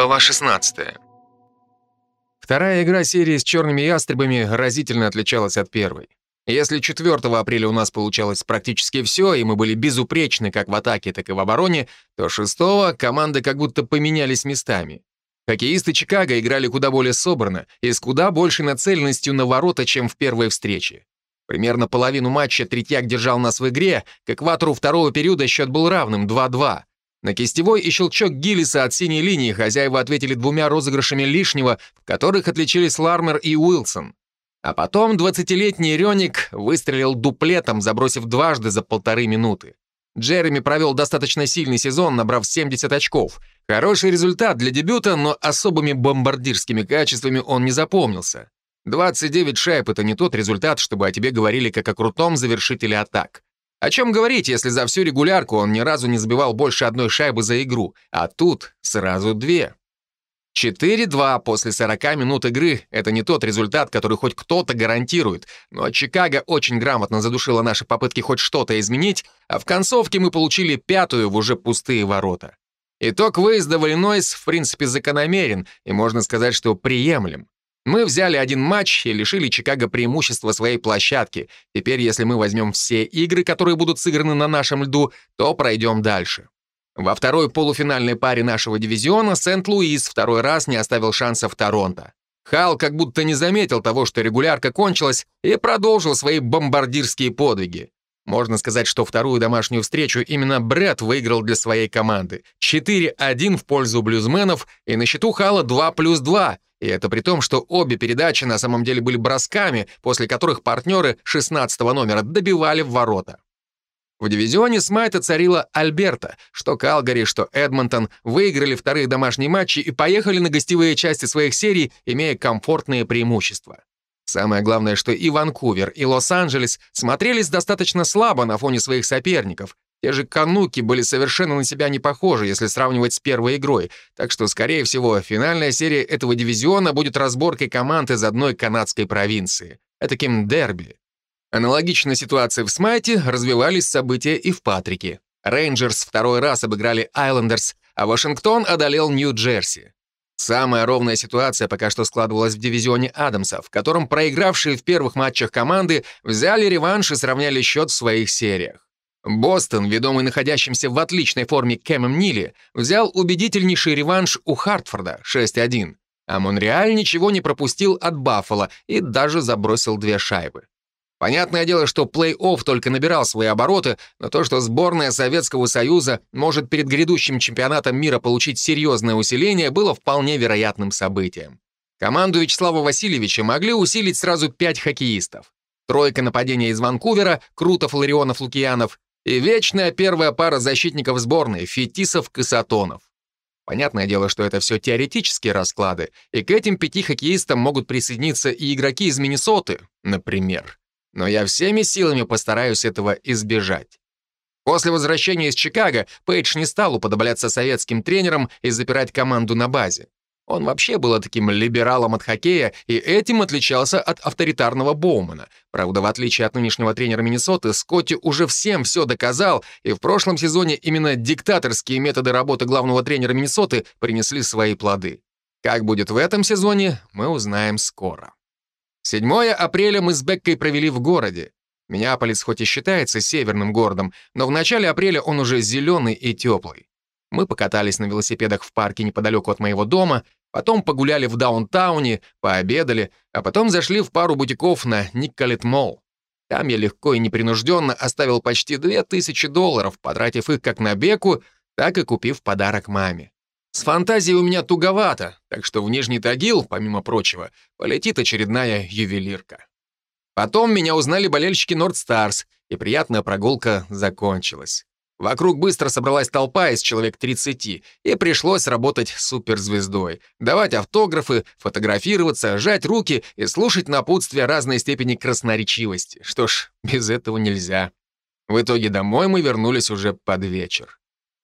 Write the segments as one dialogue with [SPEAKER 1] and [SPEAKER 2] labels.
[SPEAKER 1] Глава 16. Вторая игра серии с черными ястребами разительно отличалась от первой. Если 4 апреля у нас получалось практически все, и мы были безупречны как в атаке, так и в обороне, то 6 команды как будто поменялись местами. Хоккеисты Чикаго играли куда более собрано и с куда большей нацеленностью на ворота, чем в первой встрече. Примерно половину матча Третьяк держал нас в игре, к экватору второго периода счет был равным 2-2. На кистевой и щелчок Гиллиса от синей линии хозяева ответили двумя розыгрышами лишнего, в которых отличились Лармер и Уилсон. А потом 20-летний Рёник выстрелил дуплетом, забросив дважды за полторы минуты. Джереми провел достаточно сильный сезон, набрав 70 очков. Хороший результат для дебюта, но особыми бомбардирскими качествами он не запомнился. 29 шайб — это не тот результат, чтобы о тебе говорили как о крутом завершителе атак. О чем говорить, если за всю регулярку он ни разу не забивал больше одной шайбы за игру, а тут сразу две. 4-2 после 40 минут игры — это не тот результат, который хоть кто-то гарантирует, но Чикаго очень грамотно задушила наши попытки хоть что-то изменить, а в концовке мы получили пятую в уже пустые ворота. Итог выезда в Иллинойс в принципе закономерен, и можно сказать, что приемлем. Мы взяли один матч и лишили Чикаго преимущества своей площадки. Теперь, если мы возьмем все игры, которые будут сыграны на нашем льду, то пройдем дальше. Во второй полуфинальной паре нашего дивизиона Сент-Луис второй раз не оставил шансов Торонто. Хал как будто не заметил того, что регулярка кончилась, и продолжил свои бомбардирские подвиги. Можно сказать, что вторую домашнюю встречу именно Брэд выиграл для своей команды. 4-1 в пользу блюзменов, и на счету Хала 2 плюс 2, и это при том, что обе передачи на самом деле были бросками, после которых партнеры 16 номера добивали в ворота. В дивизионе Смайта царила Альберта, что Калгари, что Эдмонтон выиграли вторые домашние матчи и поехали на гостевые части своих серий, имея комфортные преимущества. Самое главное, что и Ванкувер, и Лос-Анджелес смотрелись достаточно слабо на фоне своих соперников, те же кануки были совершенно на себя не похожи, если сравнивать с первой игрой, так что, скорее всего, финальная серия этого дивизиона будет разборкой команд из одной канадской провинции. Этаким дерби. Аналогичная ситуация в Смайте развивались события и в Патрике. Рейнджерс второй раз обыграли Айлендерс, а Вашингтон одолел Нью-Джерси. Самая ровная ситуация пока что складывалась в дивизионе Адамса, в котором проигравшие в первых матчах команды взяли реванш и сравняли счет в своих сериях. Бостон, ведомый находящимся в отличной форме Кэмом Нилли, взял убедительнейший реванш у Хартфорда 6-1, а Монреаль ничего не пропустил от Баффала и даже забросил две шайбы. Понятное дело, что плей-офф только набирал свои обороты, но то, что сборная Советского Союза может перед грядущим чемпионатом мира получить серьезное усиление, было вполне вероятным событием. Команду Вячеслава Васильевича могли усилить сразу пять хоккеистов. Тройка нападения из Ванкувера, Крутов, Ларионов, Лукьянов и вечная первая пара защитников сборной — Фетисов, Касатонов. Понятное дело, что это все теоретические расклады, и к этим пяти хоккеистам могут присоединиться и игроки из Миннесоты, например. Но я всеми силами постараюсь этого избежать. После возвращения из Чикаго Пейдж не стал уподобляться советским тренерам и запирать команду на базе. Он вообще был таким либералом от хоккея и этим отличался от авторитарного Боумана. Правда, в отличие от нынешнего тренера Миннесоты, Скотти уже всем все доказал, и в прошлом сезоне именно диктаторские методы работы главного тренера Миннесоты принесли свои плоды. Как будет в этом сезоне, мы узнаем скоро. 7 апреля мы с Беккой провели в городе. Миннеаполис хоть и считается северным городом, но в начале апреля он уже зеленый и теплый. Мы покатались на велосипедах в парке неподалеку от моего дома, Потом погуляли в даунтауне, пообедали, а потом зашли в пару бутиков на Николет Молл. Там я легко и непринужденно оставил почти 2000 долларов, потратив их как на беку, так и купив подарок маме. С фантазией у меня туговато, так что в Нижний Тагил, помимо прочего, полетит очередная ювелирка. Потом меня узнали болельщики Норд Старс, и приятная прогулка закончилась. Вокруг быстро собралась толпа из человек 30, и пришлось работать суперзвездой, давать автографы, фотографироваться, жать руки и слушать напутствия разной степени красноречивости. Что ж, без этого нельзя. В итоге домой мы вернулись уже под вечер.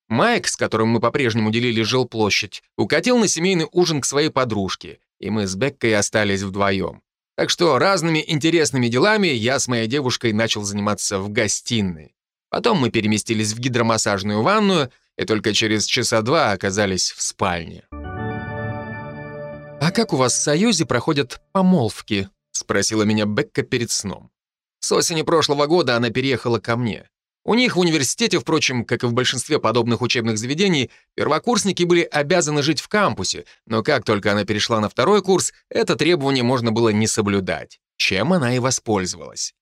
[SPEAKER 1] Майк, с которым мы по-прежнему делили жилплощадь, укатил на семейный ужин к своей подружке, и мы с Беккой остались вдвоем. Так что разными интересными делами я с моей девушкой начал заниматься в гостиной. Потом мы переместились в гидромассажную ванную и только через часа два оказались в спальне. «А как у вас в Союзе проходят помолвки?» — спросила меня Бекка перед сном. С осени прошлого года она переехала ко мне. У них в университете, впрочем, как и в большинстве подобных учебных заведений, первокурсники были обязаны жить в кампусе, но как только она перешла на второй курс, это требование можно было не соблюдать, чем она и воспользовалась.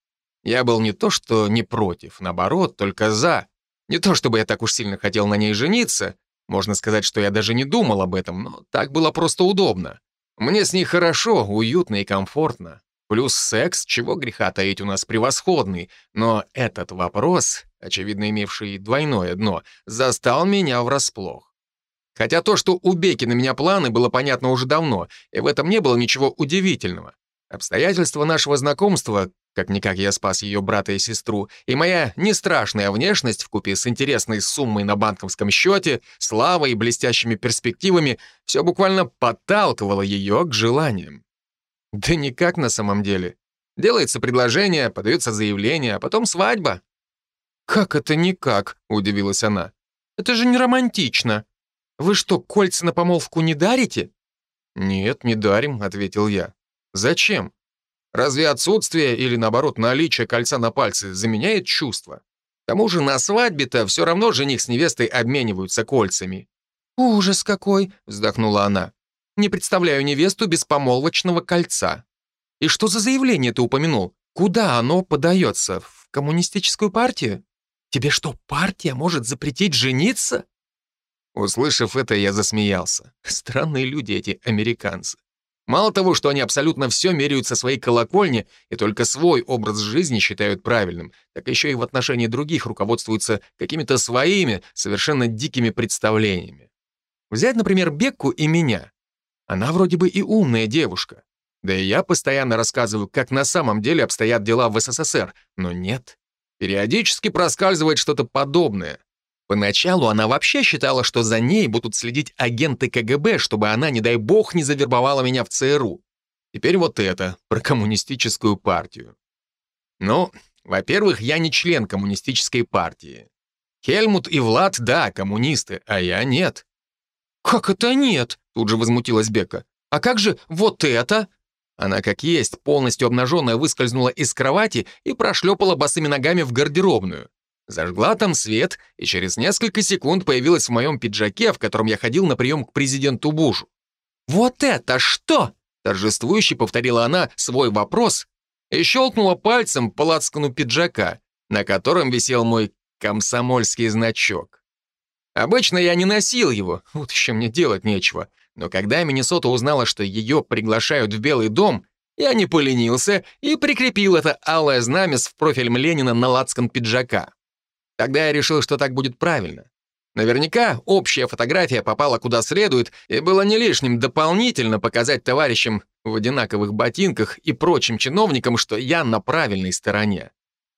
[SPEAKER 1] Я был не то что не против, наоборот, только за. Не то чтобы я так уж сильно хотел на ней жениться, можно сказать, что я даже не думал об этом, но так было просто удобно. Мне с ней хорошо, уютно и комфортно. Плюс секс, чего греха таить у нас превосходный, но этот вопрос очевидно имевший двойное дно, застал меня врасплох. Хотя то, что у Беки на меня планы, было понятно уже давно, и в этом не было ничего удивительного. Обстоятельства нашего знакомства, как-никак я спас ее брата и сестру, и моя нестрашная внешность вкупе с интересной суммой на банковском счете, славой и блестящими перспективами, все буквально подталкивало ее к желаниям. Да никак на самом деле. Делается предложение, подается заявление, а потом свадьба. «Как это никак?» — удивилась она. «Это же не романтично. Вы что, кольца на помолвку не дарите?» «Нет, не дарим», — ответил я. «Зачем? Разве отсутствие или, наоборот, наличие кольца на пальце заменяет чувство? К тому же на свадьбе-то все равно жених с невестой обмениваются кольцами». «Ужас какой!» — вздохнула она. «Не представляю невесту без помолвочного кольца. И что за заявление ты упомянул? Куда оно подается? В коммунистическую партию?» Тебе что, партия может запретить жениться?» Услышав это, я засмеялся. Странные люди эти американцы. Мало того, что они абсолютно все меряют со своей колокольни и только свой образ жизни считают правильным, так еще и в отношении других руководствуются какими-то своими, совершенно дикими представлениями. Взять, например, Бекку и меня. Она вроде бы и умная девушка. Да и я постоянно рассказываю, как на самом деле обстоят дела в СССР, но нет. Периодически проскальзывает что-то подобное. Поначалу она вообще считала, что за ней будут следить агенты КГБ, чтобы она, не дай бог, не завербовала меня в ЦРУ. Теперь вот это, про коммунистическую партию. Ну, во-первых, я не член коммунистической партии. Хельмут и Влад, да, коммунисты, а я нет. «Как это нет?» — тут же возмутилась Бека. «А как же вот это?» Она, как есть, полностью обнаженная, выскользнула из кровати и прошлепала босыми ногами в гардеробную. Зажгла там свет, и через несколько секунд появилась в моем пиджаке, в котором я ходил на прием к президенту Бушу. «Вот это что?» — торжествующе повторила она свой вопрос и щелкнула пальцем по лацкану пиджака, на котором висел мой комсомольский значок. Обычно я не носил его, вот еще мне делать нечего — но когда Миннесота узнала, что ее приглашают в Белый дом, я не поленился и прикрепил это алое знамя с профилем Ленина на лацкан пиджака. Тогда я решил, что так будет правильно. Наверняка общая фотография попала куда следует, и было не лишним дополнительно показать товарищам в одинаковых ботинках и прочим чиновникам, что я на правильной стороне.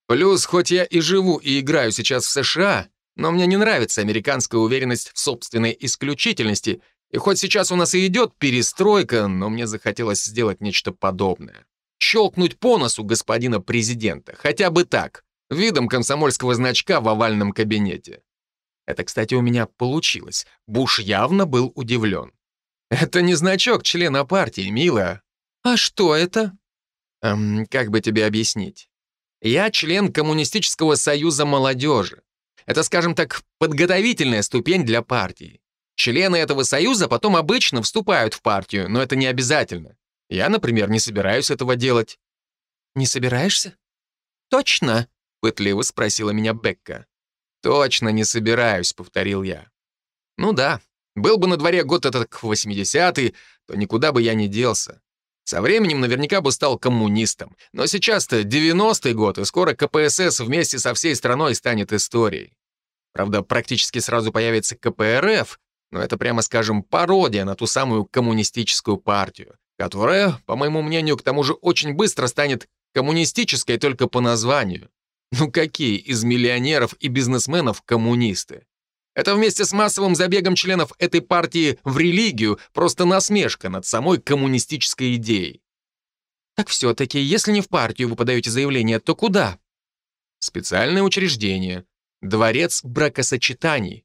[SPEAKER 1] Плюс, хоть я и живу и играю сейчас в США, но мне не нравится американская уверенность в собственной исключительности — и хоть сейчас у нас и идет перестройка, но мне захотелось сделать нечто подобное. Щелкнуть по носу господина президента, хотя бы так, видом комсомольского значка в овальном кабинете. Это, кстати, у меня получилось. Буш явно был удивлен. Это не значок члена партии, милая. А что это? Эм, как бы тебе объяснить? Я член Коммунистического союза молодежи. Это, скажем так, подготовительная ступень для партии. Члены этого союза потом обычно вступают в партию, но это не обязательно. Я, например, не собираюсь этого делать». «Не собираешься?» «Точно?» — пытливо спросила меня Бекка. «Точно не собираюсь», — повторил я. «Ну да, был бы на дворе год этот 80-й, то никуда бы я не делся. Со временем наверняка бы стал коммунистом. Но сейчас-то 90-й год, и скоро КПСС вместе со всей страной станет историей. Правда, практически сразу появится КПРФ, но это, прямо скажем, пародия на ту самую коммунистическую партию, которая, по моему мнению, к тому же очень быстро станет коммунистической только по названию. Ну какие из миллионеров и бизнесменов коммунисты? Это вместе с массовым забегом членов этой партии в религию просто насмешка над самой коммунистической идеей. Так все-таки, если не в партию вы подаете заявление, то куда? Специальное учреждение. Дворец бракосочетаний.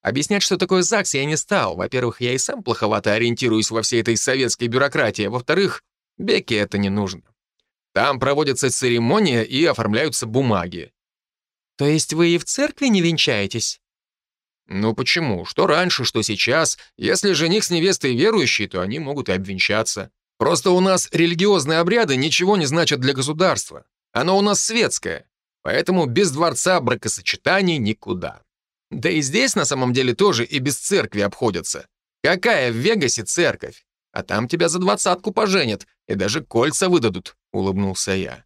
[SPEAKER 1] Объяснять, что такое ЗАГС, я не стал. Во-первых, я и сам плоховато ориентируюсь во всей этой советской бюрократии. Во-вторых, Беке это не нужно. Там проводится церемония и оформляются бумаги.
[SPEAKER 2] То есть вы и в церкви не венчаетесь?
[SPEAKER 1] Ну почему? Что раньше, что сейчас. Если жених с невестой верующий, то они могут и обвенчаться. Просто у нас религиозные обряды ничего не значат для государства. Оно у нас светское. Поэтому без дворца бракосочетаний никуда. Да и здесь на самом деле тоже и без церкви обходятся. Какая в Вегасе церковь? А там тебя за двадцатку поженят и даже кольца выдадут, улыбнулся я.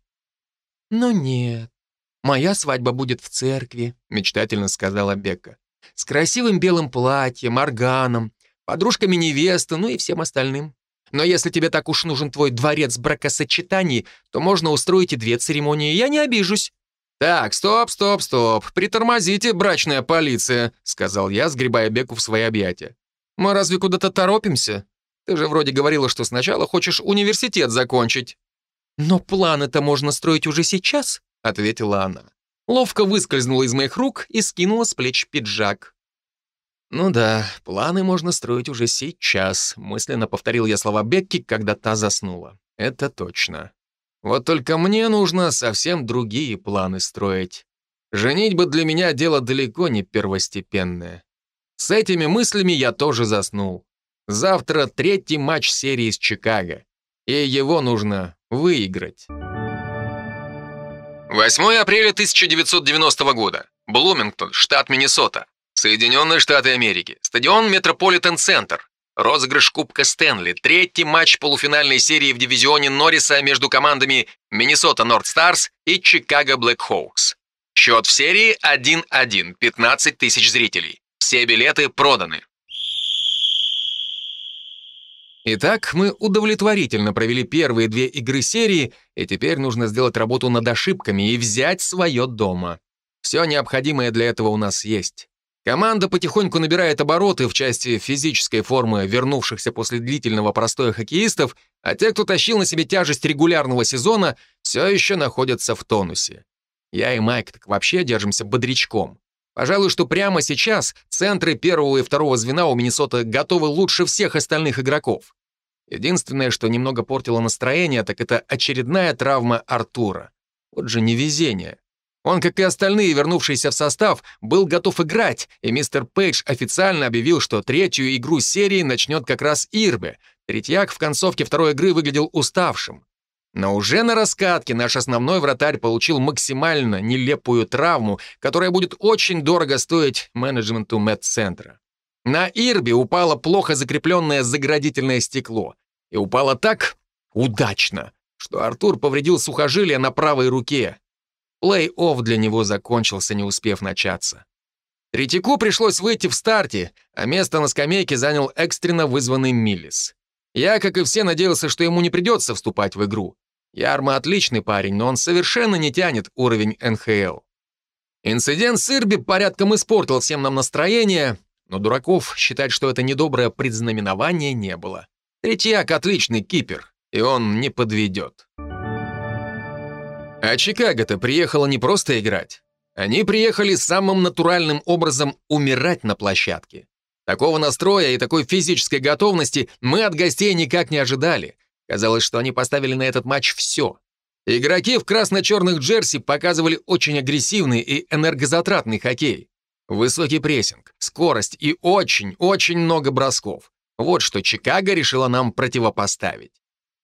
[SPEAKER 2] Ну нет, моя свадьба будет в церкви, мечтательно сказала Бека. С красивым белым платьем, органом, подружками невесты, ну и всем остальным. Но если тебе так уж нужен твой дворец бракосочетаний, то можно устроить и две церемонии, я не обижусь.
[SPEAKER 1] «Так, стоп, стоп, стоп, притормозите, брачная полиция», сказал я, сгребая Беку в свои объятия. «Мы разве куда-то торопимся? Ты же вроде говорила, что сначала хочешь университет закончить».
[SPEAKER 2] «Но планы-то можно строить уже сейчас», ответила она. Ловко выскользнула из моих рук и скинула с плеч пиджак.
[SPEAKER 1] «Ну да, планы можно строить уже сейчас», мысленно повторил я слова Бекки, когда та заснула. «Это точно. Вот только мне нужно совсем другие планы строить. Женитьба для меня дело далеко не первостепенное. С этими мыслями я тоже заснул. Завтра третий матч серии с Чикаго, и его нужно выиграть». 8 апреля 1990 года. Блумингтон, штат Миннесота. Соединенные Штаты Америки. Стадион Метрополитен Центр. Розыгрыш Кубка Стэнли. Третий матч полуфинальной серии в дивизионе Норриса между командами Миннесота Норд Старс и Чикаго Блэк Хоукс. Счет в серии 1-1, 15 тысяч зрителей. Все билеты проданы. Итак, мы удовлетворительно провели первые две игры серии, и теперь нужно сделать работу над ошибками и взять свое дома. Все необходимое для этого у нас есть. Команда потихоньку набирает обороты в части физической формы вернувшихся после длительного простоя хоккеистов, а те, кто тащил на себе тяжесть регулярного сезона, все еще находятся в тонусе. Я и Майк так вообще держимся бодрячком. Пожалуй, что прямо сейчас центры первого и второго звена у Миннесоты готовы лучше всех остальных игроков. Единственное, что немного портило настроение, так это очередная травма Артура. Вот же невезение. Он, как и остальные, вернувшиеся в состав, был готов играть, и мистер Пейдж официально объявил, что третью игру серии начнет как раз Ирбе. Третьяк в концовке второй игры выглядел уставшим. Но уже на раскатке наш основной вратарь получил максимально нелепую травму, которая будет очень дорого стоить менеджменту медцентра. На Ирбе упало плохо закрепленное заградительное стекло. И упало так удачно, что Артур повредил сухожилие на правой руке. Плей-офф для него закончился, не успев начаться. Третьяку пришлось выйти в старте, а место на скамейке занял экстренно вызванный Миллис. Я, как и все, надеялся, что ему не придется вступать в игру. Ярма отличный парень, но он совершенно не тянет уровень НХЛ. Инцидент с Ирби порядком испортил всем нам настроение, но дураков считать, что это недоброе предзнаменование, не было. Третьяк — отличный кипер, и он не подведет. А Чикаго-то приехала не просто играть. Они приехали самым натуральным образом умирать на площадке. Такого настроя и такой физической готовности мы от гостей никак не ожидали. Казалось, что они поставили на этот матч все. Игроки в красно-черных джерси показывали очень агрессивный и энергозатратный хоккей. Высокий прессинг, скорость и очень-очень много бросков. Вот что Чикаго решила нам противопоставить.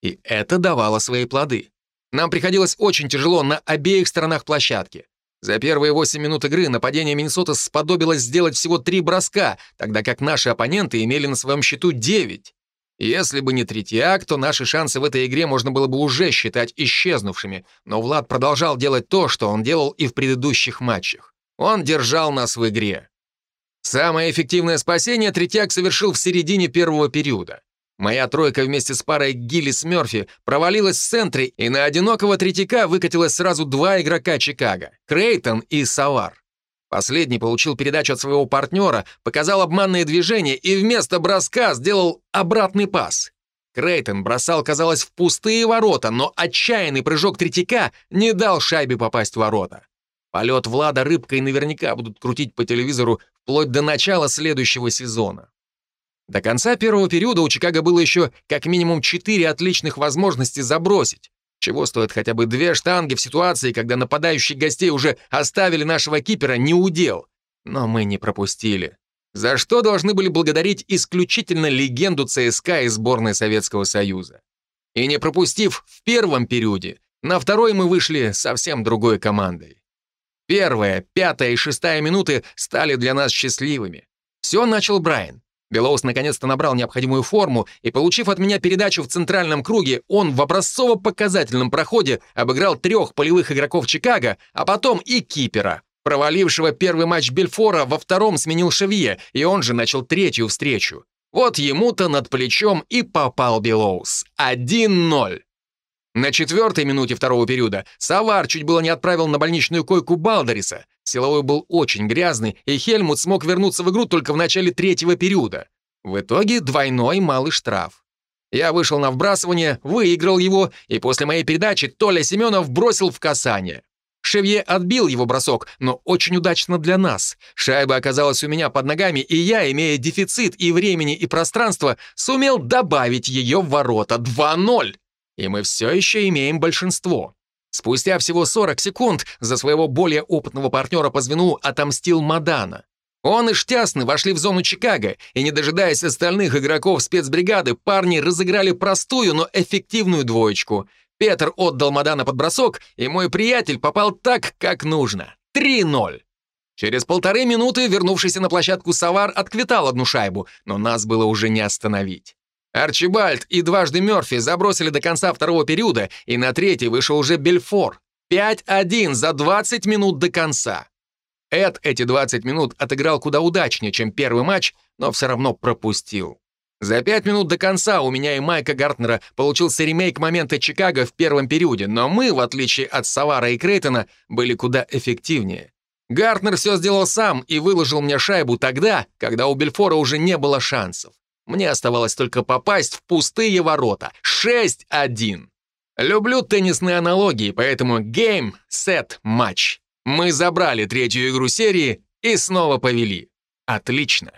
[SPEAKER 1] И это давало свои плоды. Нам приходилось очень тяжело на обеих сторонах площадки. За первые 8 минут игры нападение Миннесоты сподобилось сделать всего 3 броска, тогда как наши оппоненты имели на своем счету 9. Если бы не Третьяк, то наши шансы в этой игре можно было бы уже считать исчезнувшими, но Влад продолжал делать то, что он делал и в предыдущих матчах. Он держал нас в игре. Самое эффективное спасение Третьяк совершил в середине первого периода. Моя тройка вместе с парой Гиллис Мёрфи провалилась в центре, и на одинокого третьяка выкатилось сразу два игрока Чикаго — Крейтон и Савар. Последний получил передачу от своего партнера, показал обманные движения и вместо броска сделал обратный пас. Крейтон бросал, казалось, в пустые ворота, но отчаянный прыжок третьяка не дал шайбе попасть в ворота. Полет Влада рыбкой наверняка будут крутить по телевизору вплоть до начала следующего сезона. До конца первого периода у Чикаго было еще как минимум четыре отличных возможности забросить, чего стоит хотя бы две штанги в ситуации, когда нападающие гостей уже оставили нашего кипера не удел. Но мы не пропустили. За что должны были благодарить исключительно легенду ЦСКА и сборной Советского Союза. И не пропустив в первом периоде, на второй мы вышли совсем другой командой. Первая, пятая и шестая минуты стали для нас счастливыми. Все начал Брайан. Белоус наконец-то набрал необходимую форму, и, получив от меня передачу в центральном круге, он в образцово-показательном проходе обыграл трех полевых игроков Чикаго, а потом и кипера. Провалившего первый матч Бельфора во втором сменил Шевье, и он же начал третью встречу. Вот ему-то над плечом и попал Белоус. 1-0. На четвертой минуте второго периода Савар чуть было не отправил на больничную койку Балдариса. Силовой был очень грязный, и Хельмут смог вернуться в игру только в начале третьего периода. В итоге двойной малый штраф. Я вышел на вбрасывание, выиграл его, и после моей передачи Толя Семенов бросил в касание. Шевье отбил его бросок, но очень удачно для нас. Шайба оказалась у меня под ногами, и я, имея дефицит и времени, и пространства, сумел добавить ее в ворота 2-0. И мы все еще имеем большинство. Спустя всего 40 секунд за своего более опытного партнера по звену отомстил Мадана. Он и Штясны вошли в зону Чикаго, и, не дожидаясь остальных игроков спецбригады, парни разыграли простую, но эффективную двоечку. Петр отдал Мадана под бросок, и мой приятель попал так, как нужно. 3-0. Через полторы минуты вернувшийся на площадку Савар отквитал одну шайбу, но нас было уже не остановить. Арчибальд и дважды Мёрфи забросили до конца второго периода, и на третий вышел уже Бельфор. 5-1 за 20 минут до конца. Эд эти 20 минут отыграл куда удачнее, чем первый матч, но все равно пропустил. За 5 минут до конца у меня и Майка Гартнера получился ремейк момента Чикаго в первом периоде, но мы, в отличие от Савара и Крейтона, были куда эффективнее. Гартнер все сделал сам и выложил мне шайбу тогда, когда у Бельфора уже не было шансов. Мне оставалось только попасть в пустые ворота. 6-1. Люблю теннисные аналогии, поэтому game, set, матч. Мы забрали третью игру серии и снова повели. Отлично.